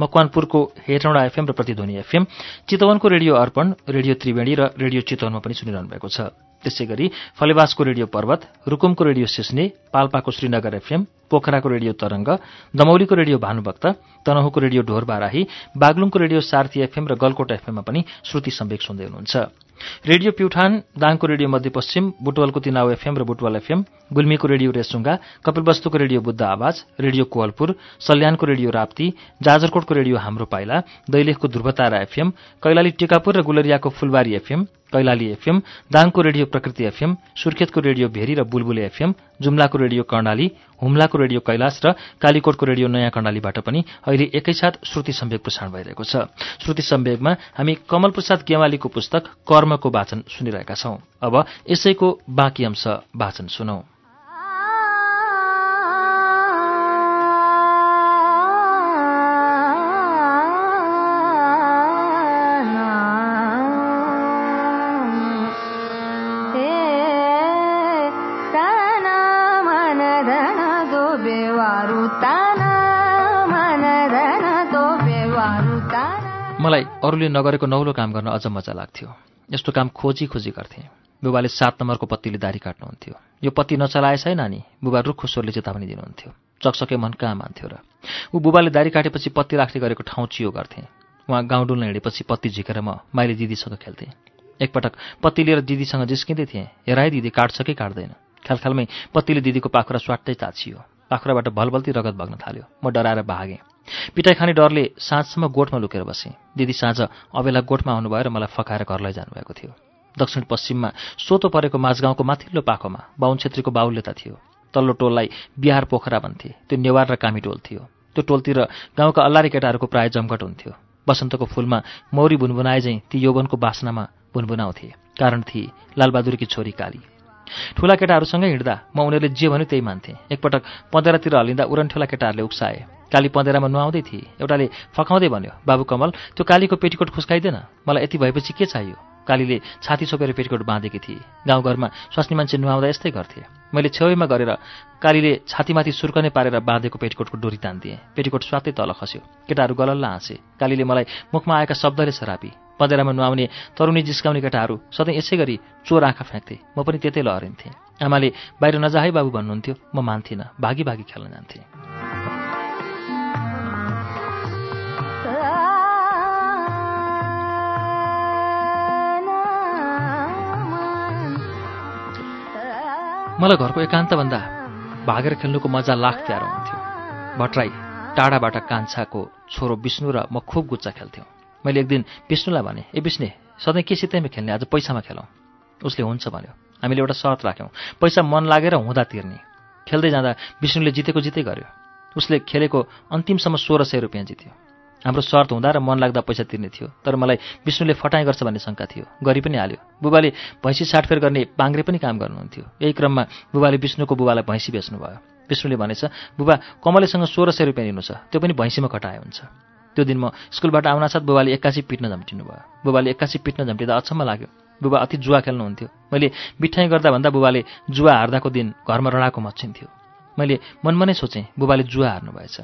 मकवानपुरको हेटौँडा एफएम र प्रतिध्वनि एफएम चितवनको रेडियो अर्पण रेडियो त्रिवेणी र रेडियो चितवनमा पनि सुनिरहनु भएको छ। त्यसै गरी फलेवासको रेडियो पर्वत रुकुमको रेडियो सिस्ने पाल्पाको श्रीनगर एफएम पोखराको रेडियो तरंग दमौलीको रेडियो भानुभक्त तनहुको रेडियो ढोरबाराही बागलुङको रेडियो सार्थी एफएम र गलकोट एफएममा पनि श्रुति सम्वेक सुन्दै हुनुहुन्छ। रेडियो प्युठान दाङको रेडियो मध्यपश्चिम बुटवलको तिनाउ एफएम र बुटवल एफएम गुल्मीको रेडियो रेसुङ्गा कपिलवस्तुको रेडियो बुद्ध आवाज रेडियो कोवलपुर सल्यानको रेडियो राप्ती जाजरकोटको रेडियो हाम्रो पाइला दैलेखको ध्रुवतारा एफएम कैलाली टिकापुर र गुलरियाको फुलबारी एफएम कैलाली एफएम दाङको रेडियो प्रकृति एफएम सुर्खेतको रेडियो भेरी र बुलबुले एफएम जुम्लाको रेडियो कर्णाली हुम्लाको रेडियो कैलाश र कालीकोटको रेडियो नयाँ कर्णालीबाट पनि अहिले एकैसाथ श्रुति सम्वेक प्रसारण भइरहेको छ। श्रुति सम्वेकमा हामी कमल प्रसाद गेवालीको पुस्तक कर्मको वाचन सुनिरहेका छौं। अब यसैको बाँकी अंश वाचन सुनौ। अरूले नगरेको नौलो काम गर्न अझ मजा लाग्थ्यो। यस्तो काम खोजी खोजी गर्थेँ। बुबाले सात नम्बरको पत्तीले दारी काट्नुहुन्थ्यो। यो पत्ती नचलाएछ है नानी बुबा रुखो स्वरले चेतावनी दिनुहुन्थ्यो। चकचके मन कहाँ मान्थ्यो र? ऊ बुबाले दारी काटेपछि पत्ती राख्ने गरेको ठाउँ चियो गर्थेँ। उहाँ गाउँ डुल्न हिँडेपछि पत्ती झिकेर म माइली दिदीसँग खेल्थेँ। एकपटक पत्ती लिएर दिदीसँग जिस्किँदै थिएँ। हेराइ दिदी काट्छ कि काट्दैन? ख्यालख्यालमै पत्तीले दिदीको पाखुरा स्वाट्टै ताछियो। पाखुराबाट भलभल्ती रगत बग्न थाल्यो। म डराएर भागेँ। पिटाइ खाने डरले साँझसम्म गोठमा लुकेर बसेँ। दिदी साँझ अबेला गोठमा आउनुभयो र मलाई फकाएर घर लैजानुभएको थियो। दक्षिण पश्चिममा सोतो परेको माझगाउँको माथिल्लो पाखोमा बाहुन छेत्रीको बाहुल्यता थियो। तल्लो टोललाई बिहार पोखरा भन्थे। त्यो नेवार र कामी टोल थियो। त्यो टोलतिर गाउँका अल्लारी केटाहरूको प्राय जमघट हुन्थ्यो। बसन्तको फूलमा मौरी भुनभुनाए झैँ ती यौवनको बासनामा भुनभुनाउँथे कारण थिए लालबहादुरकी छोरी काली। ठुला केटाहरूसँगै हिँड्दा म उनीहरूले जे भन्यो त्यही मान्थे। एकपटक पँधेरातिर हलिँदा उरनठुला केटाहरूले उक्साए। काली पँधेरामा नुहाउँदै थिए। एउटाले फकाउँदै भन्यो बाबु कमल त्यो कालीको पेटीकोट खुस्काइदेन। मलाई यति भएपछि के चाहियो? कालीले छाती छोपेर पेटीकोट बाँधेकी थिए। गाउँघरमा स्वास्नी मान्छे नुहाउँदा यस्तै गर्थे। मैले छेउमा गरेर कालीले छातीमाथि सुर्कने पारेर बाँधेको पेटीकोटको डोरी तान्दिएँ। पेटीकोट स्वातै तल खस्यो। केटाहरू गलल्ला हाँसे। कालीले मलाई मुखमा आएका शब्दले सरापी। पँधेरामा नुहाउने तरुणी जिस्काउने केटाहरू सधैँ यसै गरी चोर आँखा फ्याँक्थे। म पनि त्यतै लहरिन्थेँ। आमाले बाहिर नजाहै बाबु भन्नुहुन्थ्यो। म मान्थिनँ। भागी भागी खेल्न जान्थेँ। मलाई घरको एकान्तभन्दा भागेर खेल्नुको मजा लाख प्यारो हुन्थ्यो। भट्टराई टाढाबाट कान्छाको छोरो विष्णु र म खुब गुच्चा खेल्थ्यौँ। मैले एक दिन विष्णुलाई भने ए विष्णे सधैँ के सितैमा खेल्ने? आज पैसामा खेलौँ। उसले हुन्छ भन्यो। हामीले एउटा शर्त राख्यौँ। पैसा मन लागेर हुँदा तिर्ने। खेल्दै जाँदा विष्णुले जितेको जितै गर्यो। उसले खेलेको अन्तिमसम्म सोह्र सय रुपियाँ जित्यो। हाम्रो शर्त हुँदा र मन लाग्दा पैसा तिर्ने थियो तर मलाई विष्णुले फटाइ गर्छ भन्ने शङ्का थियो। गरी पनि हाल्यो। बुबाले भैँसी साटफेर गर्ने पाङ्रे पनि काम गर्नुहुन्थ्यो। यही क्रममा बुबाले विष्णुको बुबालाई भैँसी बेच्नुभयो। विष्णुले भनेछ बुबा कमलेसँग सोह्र सय रुपियाँ लिनु छ। त्यो पनि भैँसीमा कटाए हुन्छ। त्यो दिन म स्कुलबाट आउनासाथ बुबाले एक्कासी पिट्न झम्टिनु भयो। बुबाले एक्कासी पिट्न झम्टिँदा अचम्म लाग्यो। बुबा अति जुवा खेल्नुहुन्थ्यो। मैले बिठाइ गर्दा भन्दा बुबाले जुवा हार्दाको दिन घरमा रडाको मच्छिन्थ्यो मैले मनमा नै सोचेँ बुबाले जुवा हार्नु भएछ।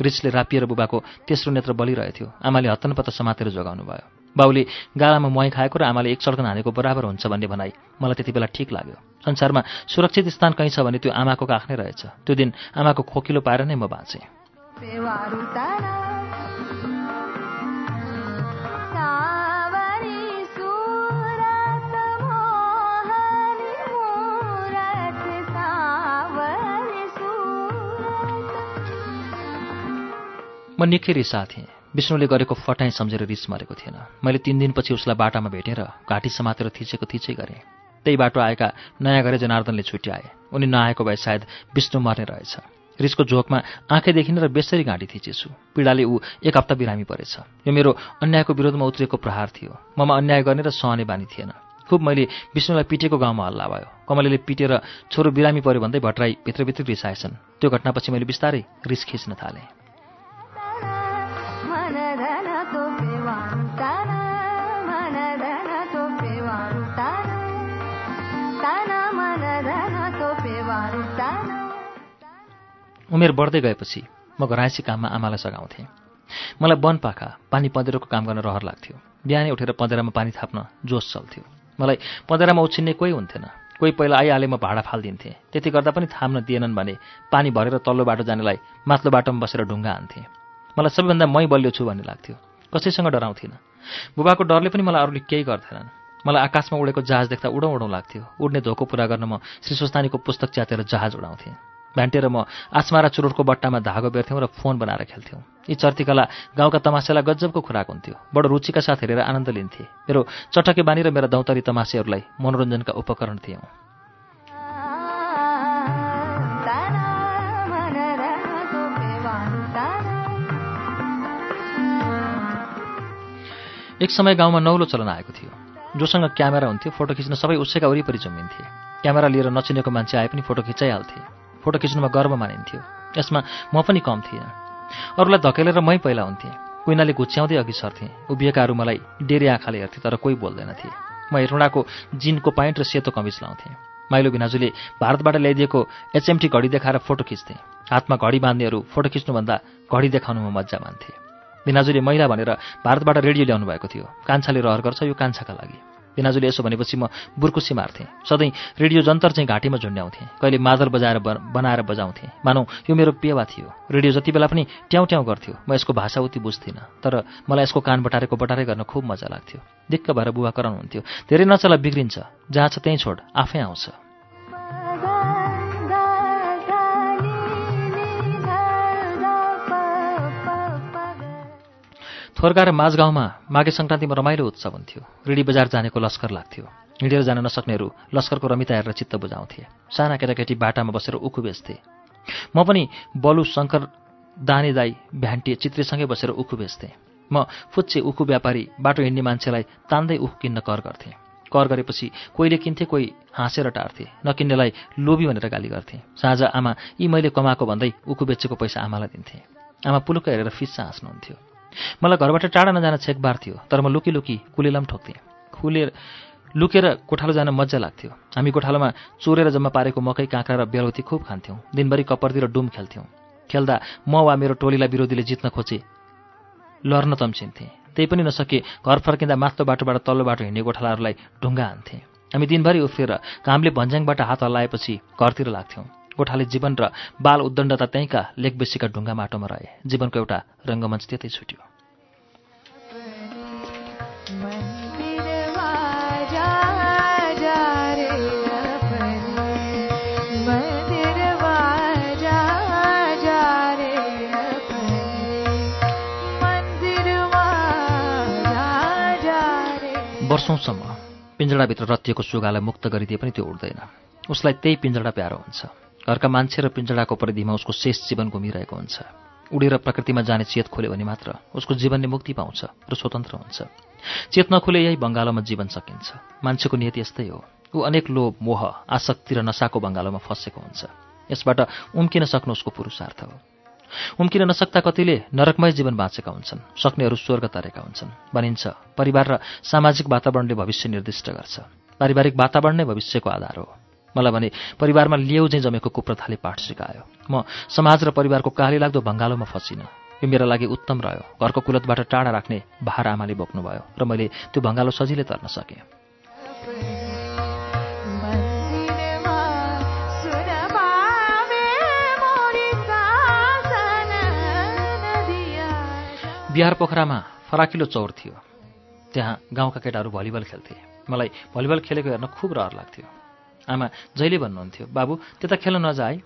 रिसले रापिएर बुबाको तेस्रो नेत्र बलिरहेथ्यो आमाले हत्तनपत्त समातेर जोगाउनु भयो। बाउले गालामा मुहाई खाएको र आमाले एक चड्कन हानेको बराबर हुन्छ भन्ने भनाइ मलाई त्यति बेला ठिक लाग्यो। संसारमा सुरक्षित स्थान कहीँ छ भने त्यो आमाको काख नै रहेछ। त्यो दिन आमाको खोकिलो पाएर नै म बाँचेँ। म निकै रिसा थिएँ विष्णुले गरेको फटाइ सम्झेर रिस मरेको थिएन। मैले तिन दिनपछि उसलाई बाटामा भेटेर घाँटी समातेर थिचेको थिचै गरेँ। त्यही बाटो आएका नयाँ गरे जनार्दनले छुट्याए उनी नआएको भए सायद विष्णु मर्ने रहेछ। रिसको झोकमा आँखै देखिन र बेसरी घाँटी थिचेछु। पीडाले ऊ एक हप्ता बिरामी परेछ। यो मेरो अन्यायको विरोधमा उत्रिएको प्रहार थियो। ममा अन्याय गर्ने र सहने बानी थिएन। खुब मैले विष्णुलाई पिटेको गाउँमा हल्ला भयो। कमलेले पिटेर छोरो बिरामी पऱ्यो भन्दै भट्टराई भित्रभित्र रिसाएछन्। त्यो घटनापछि मैले बिस्तारै रिस खिच्न थालेँ। उमेर बढ्दै गएपछि म घराइसी काममा आमालाई सघाउँथेँ। मलाई वन पाखा पानी पँधेरोको काम गर्न रहर लाग्थ्यो। बिहानै उठेर पँधेरामा पानी थाप्न जोस चल्थ्यो। मलाई पँधेरामा उछिन्ने कोही हुन्थेन। कोही पहिला आइहाले म भाडा फालिदिन्थेँ। त्यति गर्दा पनि थाम्न दिएनन् भने पानी भरेर तल्लो बाटो जानेलाई माथिल्लो बाटोमा बसेर ढुङ्गा हान्थेँ। मलाई सबैभन्दा मै बलियो छु भन्ने लाग्थ्यो। कसैसँग डराउँथिनँ। बुबाको डरले पनि मलाई अरूले केही गर्थेनन् मलाई आकाशमा उडेको जहाज देख्दा उडौँ उडौँ लाग्थ्यो। उड्ने धोको पुरा गर्न म श्री स्वस्तानीको पुस्तक च्यातेर जहाज उडाउँथेँ। भ्यान्टेर म आसमारा चुरोटको बट्टामा धागो बेर्थ्यौँ र फोन बनाएर खेल्थ्यौँ। यी चर्तीकला गाउँका तमासेलाई गजबको खुराक हुन्थ्यो। बडो रुचिका साथ हेरेर आनन्द लिन्थे। मेरो चटके बानी र मेरा दौतरी तमासेहरूलाई मनोरञ्जनका उपकरण थियौँ। एक समय गाउँमा नौलो चलन आएको थियो। जोसँग क्यामेरा हुन्थ्यो फोटो खिच्न सबै उसैका वरिपरि जमिन्थे। क्यामेरा लिएर नचिनेको मान्छे आए पनि फोटो खिचाइहाल्थे। फोटो खिच्नुमा गर्व मानिन्थ्यो। यसमा म पनि कम थिएँ। अरूलाई धकेलेर मै पहिला हुन्थेँ। कुइनाले घुच्याउँदै अघि सर्थेँ। उभिएकाहरू मलाई डेरे आँखाले हेर्थे तर कोही बोल्दैनथे। म हेटौँडाको जिनको पाइन्ट र सेतो कमिज लाउँथेँ। माइलो भिनाजुले भारतबाट ल्याइदिएको एचएमटी घडी देखाएर फोटो खिच्थे। हातमा घडी बाँध्नेहरू फोटो खिच्नुभन्दा घडी देखाउनुमा मजा मान्थे। भिनाजुले महिला भनेर भारतबाट रेडियो ल्याउनु भएको थियो। कान्छाले रहर गर्छ यो कान्छाका लागि। भिनाजुले यसो भनेपछि म बुर्कुसी मार्थेँ। सधैँ रेडियो जन्तर चाहिँ घाँटीमा झुन्ड्याउँथेँ। कहिले मादल बजाएर बनाएर बजाउँथेँ। मानौ यो मेरो पेवा थियो। रेडियो जति बेला पनि ट्याउ ट्याउ गर्थ्यो। म यसको भाषा उति बुझ्थिनँ। तर मलाई यसको कान बटारेको बटारे गर्न खुब मजा लाग्थ्यो। दिक्क भएर बुवा कराउनुहुन्थ्यो। धेरै नचला बिग्रिन्छ। जहाँ छ त्यहीँ छोड आफै आउँछ। थोरगा र माझगाउँमा माघे सङ्क्रान्तिमा रमाइलो उत्सव हुन्थ्यो। रिडी बजार जानेको लस्कर लाग्थ्यो। हिँडेर जान नसक्नेहरू लस्करको रमिता हेरेर चित्त बुझाउँथे। साना केटाकेटी बाटामा बसेर उखु बेच्थे। म पनि बलु शङ्कर दाने दाई भ्यान्टी चित्रेसँगै बसेर उखु बेच्थेँ। म फुच्चे उखु व्यापारी बाटो हिँड्ने मान्छेलाई तान्दै उखु किन्न कर गर्थेँ। कर गरेपछि कोहीले किन्थे कोही हाँसेर टार्थे। नकिन्नेलाई लोभी भनेर गाली गर्थे। साँझ आमा यी मैले कमाएको भन्दै उखु बेचेको पैसा आमालाई दिन्थेँ। आमा पुलुक्क हेरेर फिस्सा हाँस्नुहुन्थ्यो। मलाई घरबाट टाढा नजान छेकबार थियो तर म लुकी लुकी कुलेलाम ठोक्थेँ। खुलेर लुकेर कोठालो जान मजा लाग्थ्यो। हामी कोठालोमा चोरेर जम्मा पारेको मकै काँक्रा र बेलौती खुब खान्थ्यौँ। दिनभरि कपर्तिर डुम खेल्थ्यौँ। खेल्दा म वा मेरो टोलीलाई विरोधीले जित्न खोजे लर्न तम्छिन्थेँ त्यही पनि नसके घर फर्किँदा माथिल्लो बाटोबाट तल्लो बाटो हिँड्ने गोठालाहरूलाई ढुङ्गा हान्थेँ। हामी दिनभरि उफ्रेर घामले भन्ज्याङबाट हात हल्लाएपछि घरतिर लाग्थ्यौँ। गोठाले जीवन र बाल उद्दण्डता त्यहीँका लेखबेसीका ढुङ्गा माटोमा रहे। जीवनको एउटा रङ्गमञ्च त्यतै छुट्यो। वर्षौँसम्म पिंजडाभित्र रत्तिएको सुगालाई मुक्त गरिदिए पनि त्यो उड्दैन उसलाई त्यही पिंजडा प्यारो हुन्छ। घरका मान्छे र पिंजडाको परिधिमा उसको शेष जीवन घुमिरहेको हुन्छ। उडेर प्रकृतिमा जाने चेत खोल्यो भने मात्र उसको जीवनले मुक्ति पाउँछ र स्वतन्त्र हुन्छ। चेत नखोले यही बङ्गालोमा जीवन सकिन्छ। मान्छेको नियति यस्तै हो। ऊ अनेक लोभ मोह आसक्ति र नसाको बङ्गालोमा फँसेको हुन्छ। यसबाट उम्किन सक्नु उसको पुरुषार्थ हो। उम्किन नसक्दा कतिले नरकमय जीवन बाँचेका हुन्छन् सक्नेहरू स्वर्ग तरेका हुन्छन्। भनिन्छ परिवार र सामाजिक वातावरणले भविष्य निर्दिष्ट गर्छ। पारिवारिक वातावरण नै भविष्यको आधार हो। मलाई भने परिवारमा लिउ चाहिँ जमेको कुप्रथाले पाठ सिकायो। म समाज र परिवारको काली लाग्दो भङ्गालोमा फसिनँ। यो मेरा लागि उत्तम रह्यो। घरको कुलतबाट टाढा राख्ने भार आमाले बोक्नुभयो र मैले त्यो भङ्गालो सजिलै तर्न सकेँ। बिहार पोखरामा फराकिलो चौर थियो। त्यहाँ गाउँका केटाहरू भलिबल खेल्थे। मलाई भलिबल खेलेको हेर्न खुब रहर लाग्थ्यो। आमा जहिले भन्नुहुन्थ्यो बाबु त्यता खेल्न नजाए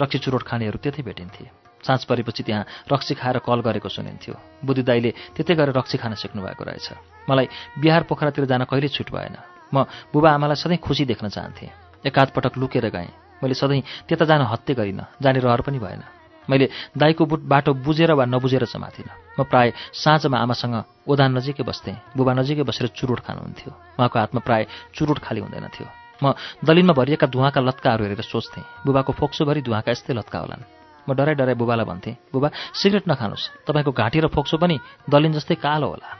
रक्सी चुरोट खानेहरू त्यतै भेटिन्थे। साँझ परेपछि त्यहाँ रक्सी खाएर कल गरेको सुनिन्थ्यो। बुद्धि दाईले त्यतै गरेर रक्सी खान सिक्नु भएको रहेछ। मलाई बिहार पोखरातिर जान कहिले छुट भएन। म बुबा आमालाई सधैँ खुसी देख्न चाहन्थेँ। एकाध पटक लुकेर गएँ। मैले सधैँ त्यता जान हत्ते गरिनँ जाने रहर पनि भएन। मैले दाईको बुट बाटो बुझेर वा नबुझेर समाथिनँ म प्राय साँझमा आमासँग ओदान नजिकै बस्थेँ। बुबा नजिकै बसेर चुरोट खानुहुन्थ्यो। उहाँको हातमा प्राय चुरोट खाली हुँदैन थियो। म दलिनमा भरिएका धुवाका लत्काहरू हेरेर सोच्थेँ बुबाको फोक्सोभरि धुवाका यस्तै लत्का होलान्। म डराइ डराइ बुबालाई भन्थेँ बुबा सिगरेट नखानुहोस् तपाईँको घाँटी र फोक्सो पनि दलिन जस्तै कालो होला।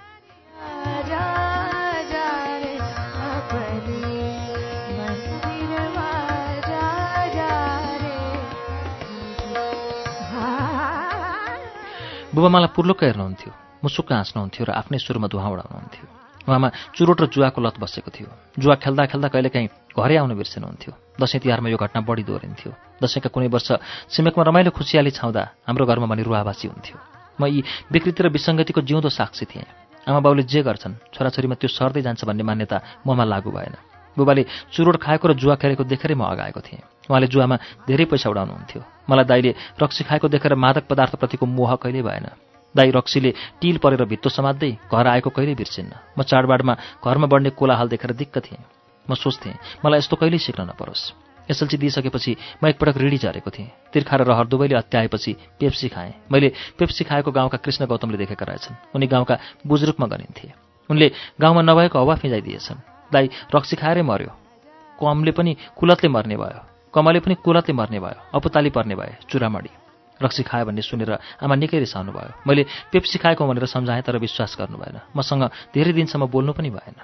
बुबा मलाई पुर्लुक्क हेर्नुहुन्थ्यो मुसुक्क हाँस्नुहुन्थ्यो र आफ्नै सुरमा धुवा उडाउनुहुन्थ्यो। उहाँमा चुरोट र जुवाको लत बसेको थियो। जुवा खेल्दा खेल्दा कहिलेकाहीँ घरै आउनु बिर्सिनुहुन्थ्यो। दसैँ तिहारमा यो घटना बढी दोहोरिन्थ्यो। दसैँका कुनै वर्ष छिमेकमा रमाइलो खुसियाली छाउँदा हाम्रो घरमा भने रुवाभासी हुन्थ्यो। म यी विकृति र विसङ्गतिको जिउँदो साक्षी थिएँ। आमा बाउले जे गर्छन् छोराछोरीमा त्यो सर्दै जान्छ भन्ने मान्यता ममा लागू भएन। बुबाले चुरोट खाएको र जुवा खेलेको देखेरै म अगाएको थिएँ। उहाँले जुवामा धेरै पैसा उडाउनुहुन्थ्यो। मलाई दाईले रक्सी खाएको देखेर मादक पदार्थप्रतिको मोह कहिल्यै भएन। दाई रक्सीले टिल परेर भित्तो समात्दै घर आएको कहिल्यै बिर्सिन्न? म चाडबाडमा घरमा बढ्ने कोलाहाल देखेर दिक्क थिएँ। म सोच्थेँ मलाई यस्तो कहिल्यै सिक्न नपरोस्। एसएलसी दिइसकेपछि म एकपटक रिडी झरेको थिएँ। तिर्खा र रहर दुवैले अत्याएपछि पेप्सी खाएँ। मैले पेप्सी खाएको गाउँका कृष्ण गौतमले देखेका रहेछन्। उनी गाउँका बुजुर्गमा गनिन्थे। उनले गाउँमा नभएको हवा फिजाइदिएछन्। दाई रक्सी खाएरै मर्यो। कमले पनि कुलतले मर्ने भयो। कमले पनि कुलतले मर्ने भयो। अपुताली पर्ने भए चुरामडी रक्सी खायो भन्ने सुनेर आमा निकै रिसाउनु भयो मैले पेप्सी खाएको भनेर सम्झाएँ तर विश्वास गर्नु भएन। मसँग धेरै दिनसम्म बोल्नु पनि भएन।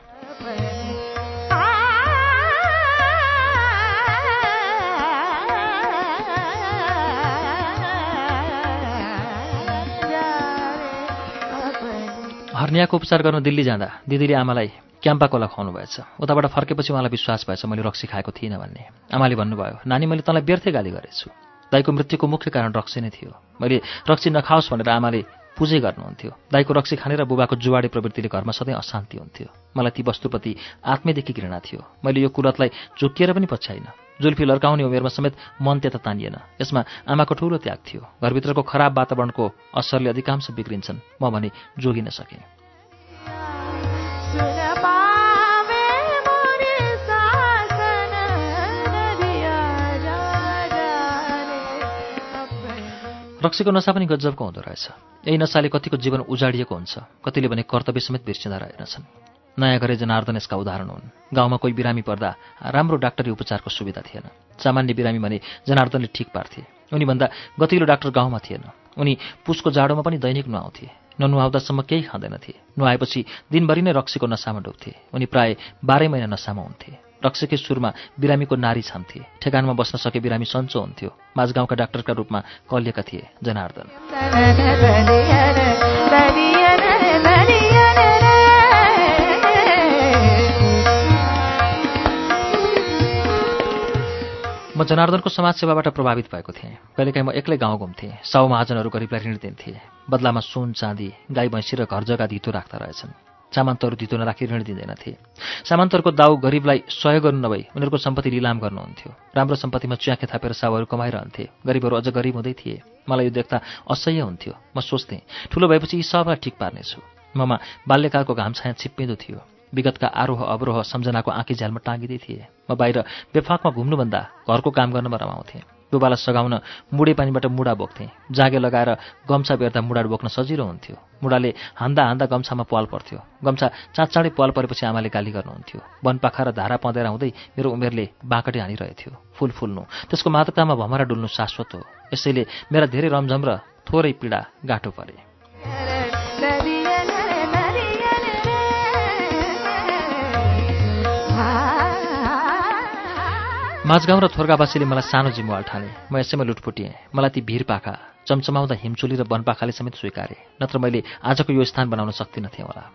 हर्नियाको उपचार गर्न दिल्ली जाँदा दिदीले आमालाई क्याम्पा कोला खुवाउनु भएछ। उताबाट फर्केपछि उहाँलाई विश्वास भएछ मैले रक्सी खाएको थिइनँ भन्ने। आमाले भन्नुभयो नानी मैले तँलाई व्यर्थै गाली गरेछु। दाईको मृत्युको मुख्य कारण रक्सी नै थियो। मैले रक्सी नखाओस् भनेर आमाले पुजै गर्नुहुन्थ्यो। दाईको रक्सी खाने र बुबाको जुवाडे प्रवृत्तिले घरमा सधैँ अशान्ति हुन्थ्यो। मलाई ती वस्तुप्रति आत्मैदेखि घृणा थियो। मैले यो कुलतलाई चुकिएर पनि पछ्याइनँ। जुल्फी लर्काउने उमेरमा समेत मन त्यता तानिएन। यसमा आमाको ठुलो त्याग थियो। घरभित्रको खराब वातावरणको असरले अधिकांश बिग्रिन्छन्। म भने जोगिन सकेँ। रक्सीको नसा पनि गजबको हुँदो रहेछ। यही नसाले कतिको जीवन उजाडिएको हुन्छ कतिले भने कर्तव्य समेत बिर्सिँदा रहेनछन्। नयाँ घरे जनार्दन यसका उदाहरण हुन्। गाउँमा कोही बिरामी पर्दा राम्रो डाक्टरी उपचारको सुविधा थिएन। सामान्य बिरामी भने जनार्दनले ठिक पार्थे। उनीभन्दा गतिलो डाक्टर गाउँमा थिएन। उनी पुसको जाडोमा पनि दैनिक नुहाउँथे। ननुहाउँदासम्म केही खाँदैनथे। नुहाएपछि दिनभरि नै रक्सीको नसामा डुब्थे। उनी प्राय बाह्रै महिना नसामा हुन्थे। रक्सीकै सुरमा बिरामीको नारी छाम्थे ठेगानमा बस्न सके बिरामी सन्चो हुन्थ्यो। माझगाउँका डाक्टरका रूपमा कलिएका थिए जनार्दन। म जनार्दनको समाजसेवाबाट प्रभावित भएको थिएँ। कहिलेकाहीँ म एक्लै गाउँ घुम्थेँ। साउ महाजनहरू गरिबलाई ऋण दिन्थे। बदलामा सुन चाँदी गाई भैँसी र घर जग्गा धितो राख्दा रहेछन्। सामन्तहरू धितो नराखी ऋण दिँदैनथे सामन्तहरूको दाउ गरिबलाई सहयोग गर्नु नभई उनीहरूको सम्पत्ति लिलाम गर्नुहुन्थ्यो। राम्रो सम्पत्तिमा च्याखे थापेर साउहरू कमाइरहन्थे। गरिबहरू अझ गरिब हुँदै थिए। मलाई यो देख्दा असह्य हुन्थ्यो। म सोच्थेँ ठुलो भएपछि यी सबलाई ठिक पार्नेछु। ममा बाल्यकालको घाम छाया छिप्पिँदो थियो। विगतका आरोह अवरोह सम्झनाको आँखी झ्यालमा टाँगिँदै थिए। म बाहिर बेफाकमा घुम्नुभन्दा घरको काम गर्नमा रमाउँथेँ बुबालाई सघाउन मुडे पानीबाट मुडा बोक्थेँ। जागे लगाएर गम्छा बेर्दा मुडा बोक्न सजिलो हुन्थ्यो। मुडाले हान्दा हान्दा गम्छामा पाल पर्थ्यो। गम्छा चाँचाँडै पाल परेपछि आमाले गाली गर्नुहुन्थ्यो। वनपाखा र धारा पँधेर आउँदै मेरो उमेरले बाकटे हानिरहेथ्यो। फुल फुल्नु। त्यसको मादकतामा भमरा डुल्नु शाश्वत हो। यसैले मेरा धेरै रमझम र थोरै पीडा गाँठो परे। माझगाउँ र थोर्गावासीले मलाई सानो जिम्मेवार ठाने म यसैमा लुटपुटिएँ। मलाई ती भिर पाखा चम्चमाउँदा हिमचुली र वनपाखाले समेत स्वीकारे। नत्र मैले आजको यो स्थान बनाउन सक्दिनँ थिएँ होला।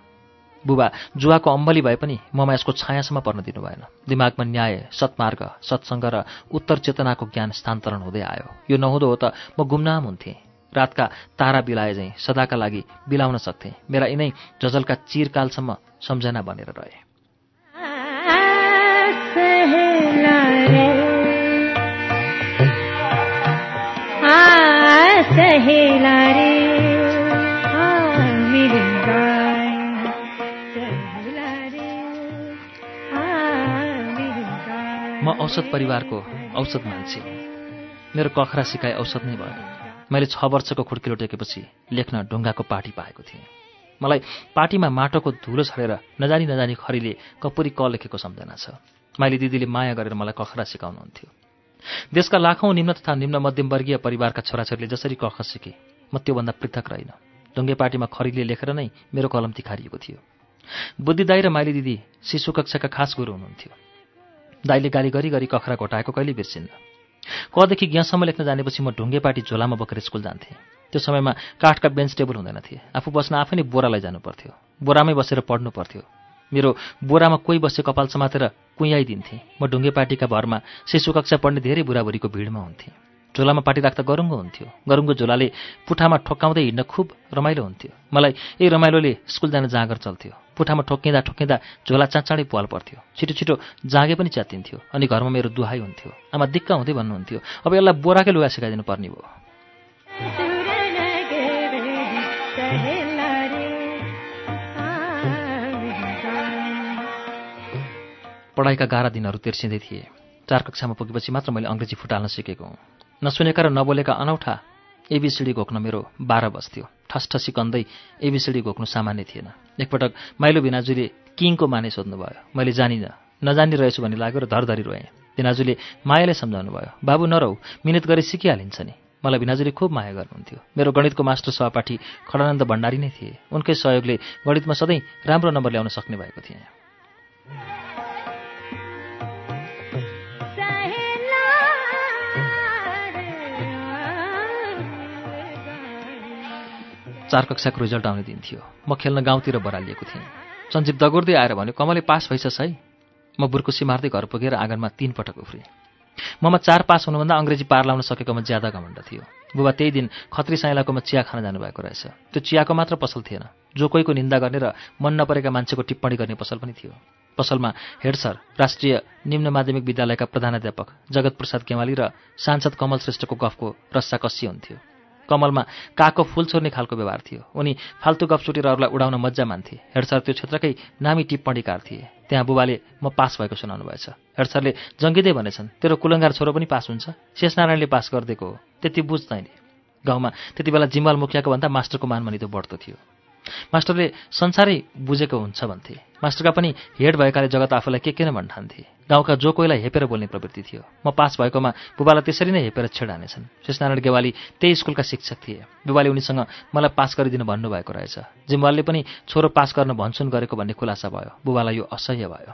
बुबा जुवाको अम्बली भए पनि ममा यसको छायासम्म पर्न दिनु भएन दिमागमा न्याय सत्मार्ग सत्सङ्ग र उत्तर चेतनाको ज्ञान स्थान्तरण हुँदै आयो। यो नहुँदो हो त म गुमनाम हुन्थेँ। रातका तारा बिलाए झैँ सदाका लागि बिलाउन सक्थेँ। मेरा यिनै जजलका चिरकालसम्म सम्झना बनेर रहे। म औसत परिवारको औसत मान्छे। मेरो कखरा सिकाइ औसत नै भयो। मैले छ वर्षको खुड्किलो टेकेपछि लेख्न ढुङ्गाको पार्टी पाएको थिएँ। मलाई पार्टीमा माटोको धुलो छरेर नजानी नजानी खरीले कपुरी क लेखेको सम्झना छ। माइली दिदीले माया गरेर मलाई कखरा सिकाउनुहुन्थ्यो। देशका लाखौँ निम्न तथा निम्न मध्यमवर्गीय परिवारका छोराछोरीले जसरी कख सिके म त्योभन्दा पृथक रहेन। ढुङ्गे पार्टीमा खरिले लेखेर नै मेरो कलम तिखारिएको थियो। बुद्धि दाई र माइली दिदी शिशु कक्षाका खास गुरु हुनुहुन्थ्यो। दाईले गाली गरी गरी कखरा घोटाएको कहिले बिर्सिन्न। कदेखि ग्यासम्म लेख्न जानेपछि म ढुङ्गेपाटी झोलामा बोकेर स्कुल जान्थेँ। त्यो समयमा काठका बेन्च टेबल हुँदैन थिए। आफू बस्न आफै नै बोरा लैजानु पर्थ्यो बोरामै बसेर पढ्नु पर्थ्यो मेरो बोरामा कोही बसे कपाल समातेर कुइयाइदिन्थेँ म ढुङ्गेपाटीका भरमा शिशु कक्षा पढ्ने धेरै बुढाबुढीको भिडमा हुन्थेँ। झोलामा पाटी राख्दा गरुङ्गो हुन्थ्यो। गरुङ्गो झोलाले पुठामा ठोक्काउँदै हिँड्न खुब रमाइलो हुन्थ्यो। मलाई यही रमाइलोले स्कुल जान जाँगर चल्थ्यो। पुठामा ठोक्किँदा ठोक्किँदा झोला चाँचाँडै पाल पर्थ्यो। छिटो छिटो जागे पनि च्यातिन्थ्यो अनि घरमा मेरो दुहाई हुन्थ्यो। आमा दिक्क हुँदै भन्नुहुन्थ्यो अब यसलाई बोराकै लुगा सिकाइदिनु पर्ने भयो। पढाइका गाह्रा दिनहरू तिर्सिँदै थिए। चार कक्षामा पुगेपछि मात्र मैले अङ्ग्रेजी फुटाल्न सिकेको हुँ। नसुनेका र नबोलेका अनौठा एबिसिडी घोक्न मेरो बाह्र बस्थ्यो ठसठसी कन्दै एबिसिडी घोक्नु सामान्य थिएन। एकपटक माइलो भिनाजुले किङको माने सोध्नुभयो। मैले जानिनँ नजानी रहेछु भन्ने लाग्यो र धरधरी रोएँ। भिनाजुले मायाले सम्झाउनु भयो बाबु नरौ मिहिनेत गरी सिकिहालिन्छ नि। मलाई भिनाजुले खुब माया गर्नुहुन्थ्यो। मेरो गणितको मास्टर सहपाठी खडानन्द भण्डारी नै थिए। उनकै सहयोगले गणितमा सधैँ राम्रो नम्बर ल्याउन सक्ने भएको थिएँ। चार कक्षाको रिजल्ट आउने दिन थियो। म खेल्न गाउँतिर बरालिएको थिएँ। सञ्जीव दगोर्दै आएर भन्यो कमले पास भइसस् है। म बुर्कुसी मार्दै घर पुगेर आँगनमा तीन पटक उफ्रेँ। ममा चार पास हुनुभन्दा अङ्ग्रेजी पार लाउन सकेकोमा ज्यादा घमण्ड थियो। बुबा त्यही दिन खत्री साइलाकोमा चिया खान जानुभएको रहेछ। त्यो चियाको मात्र पसल थिएन। जो कोहीको निन्दा गर्ने र मन नपरेका मान्छेको टिप्पणी गर्ने पसल पनि थियो। पसलमा हेड सर राष्ट्रिय निम्न माध्यमिक विद्यालयका प्रधानाध्यापक जगत प्रसाद केवाली र सांसद कमल श्रेष्ठको गफको रस्सा कसी हुन्थ्यो। कमलमा काको फुल छोड्ने खालको व्यवहार थियो। उनी फाल्तु गफ छुटेर अरूलाई उडाउन मजा मान्थे। हेडसर त्यो क्षेत्रकै नामी टिप्पणीकार थिए। त्यहाँ बुबाले म पास भएको सुनाउनु भएछ हेडसरले जङ्गिँदै भनेछन् तेरो कुलङ्गार छोरो पनि पास हुन्छ। शेषनारायणले पास गरिदिएको हो। त्यति बुझ्दैन गाउँमा त्यति बेला जिम्बाल मुखियाको भन्दा मास्टरको मान मनितो बढ्दो थियो। मास्टरले संसारै बुझेको हुन्छ भन्थे। मास्टरका पनि हेड भएकाले जगत आफूलाई के के नै भन्ठान्थे। गाउँका जो कोहीलाई हेपेर बोल्ने प्रवृत्ति थियो म पास भएकोमा बुबालाई त्यसरी नै हेपेर छेड हानेछन्। शेषनारायण गेवाली त्यही स्कुलका शिक्षक थिए। बुबाले उनीसँग मलाई पास गरिदिनु भन्नुभएको रहेछ। जिम्बालले पनि छोरो पास गर्न भन्छुन गरेको भन्ने खुलासा भयो। बुबालाई यो असह्य भयो।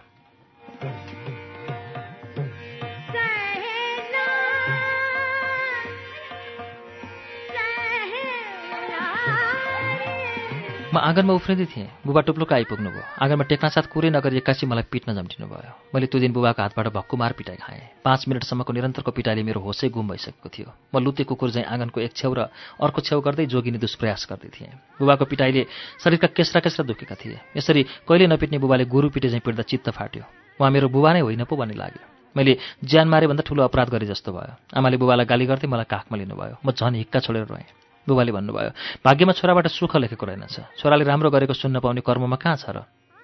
म आँगनमा उफ्रिँदै थिएँ। बुबा टुप्लुका आइपुग्नु भयो आँगनमा टेक्नासाथ कुरै नगरी एक्कासी मलाई पिट्न जम्टिनु भयो मैले त्यो दिन बुबाको हातबाट भक्कुमार पिटाइ खाएँ। पाँच मिनटसम्मको निरन्तरको पिटाइले मेरो होसै गुम भइसकेको थियो। म लुते कुकुर चाहिँ आँगनको एक छेउ र अर्को छेउ गर्दै जोगिने दुष्प्रयास गर्दै थिएँ। बुबाको पिटाइले शरीरका केस्रा केस्रा दुखेका थिए। यसरी कहिले नपिट्ने बुबाले गुरु पिटे चाहिँ पिट्दा चित्त फाट्यो। उहाँ मेरो बुबा नै होइन पो भन्ने लाग्यो। मैले ज्यान मारे भन्दा ठुलो अपराध गरे जस्तो भयो। आमाले बुबालाई गाली गर्दै मलाई काखमा लिनुभयो। म झन् हिक्का छोडेर रोएँ। बुबाले भन्नुभयो भाग्यमा छोराबाट सुख लेखेको रहेनछ। छोराले राम्रो गरेको सुन्न पाउने कर्ममा कहाँ छ र?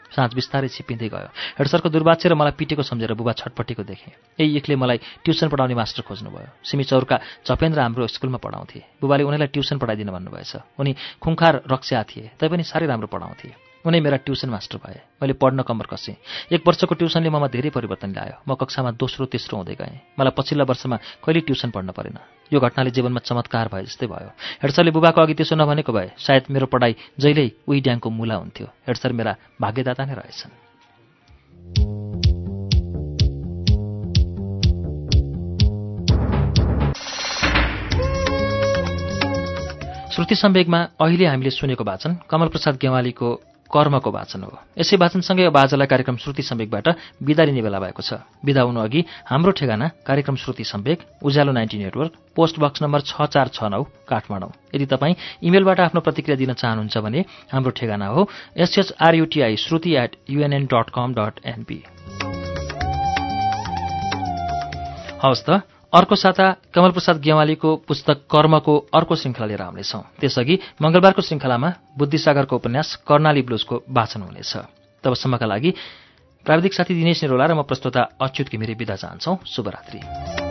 साँझ बिस्तारै छिपिँदै गयो। हेडसरको र मलाई पिटेको सम्झेर बुबा छटपट्टिको देखेँ। यही एकले मलाई ट्युसन पढाउने मास्टर खोज्नुभयो। सिमी चौरका चपेन्द्र हाम्रो स्कुलमा पढाउँथे। बुबाले उनीलाई ट्युसन पढाइदिनु भन्नुभएछ। उनी खुङ्खार रक्स्या थिए तैपनि साह्रै राम्रो पढाउँथे। उनै मेरा ट्युसन मास्टर भए। मैले पढ्न कम्मर कसेँ। एक वर्षको ट्युसनले ममा धेरै परिवर्तन ल्यायो। म कक्षामा दोस्रो तेस्रो हुँदै गएँ। मलाई पछिल्ला वर्षमा कहिले ट्युसन पढ्न परेन। यो घटनाले जीवनमा चमत्कार भए जस्तै भयो। हेडसरले बुबाको अघि त्यसो नभनेको भए सायद मेरो पढाइ जहिल्यै उही ड्याङको मुला हुन्थ्यो। हेडसर मेरा भाग्यदाता नै रहेछन्। श्रुति सम्वेगमा अहिले हामीले सुनेको वाचन कमलप्रसाद गेवालीको कर्मको वाचन हो। यसै वाचनसँगै अब आजलाई कार्यक्रम श्रुति सम्वेकबाट विदा लिने बेला भएको छ। विदा हुनु अघि हाम्रो ठेगाना कार्यक्रम Shruti Sambeg Ujyaalo ninety network post box number छ चार छ नौ काठमाडौँ। यदि तपाईँ इमेलबाट आफ्नो प्रतिक्रिया दिन चाहनुहुन्छ भने हाम्रो ठेगाना हो S H R U T I Shruti at U N N dot com dot N P हवस् त। अर्को साता कमलप्रसाद गेवालीको पुस्तक कर्मको अर्को श्रृङ्खला लिएर आउनेछौँ। त्यसअघि मंगलबारको श्रृङ्खलामा बुद्धिसागरको उपन्यास कर्णाली ब्लुजको वाचन हुनेछ। तबसम्मका लागि प्राविधिक साथी दिनेश निरोला र म प्रस्तोता अच्युत घिमिरे विदा चाहन्छौ। शुभरात्री।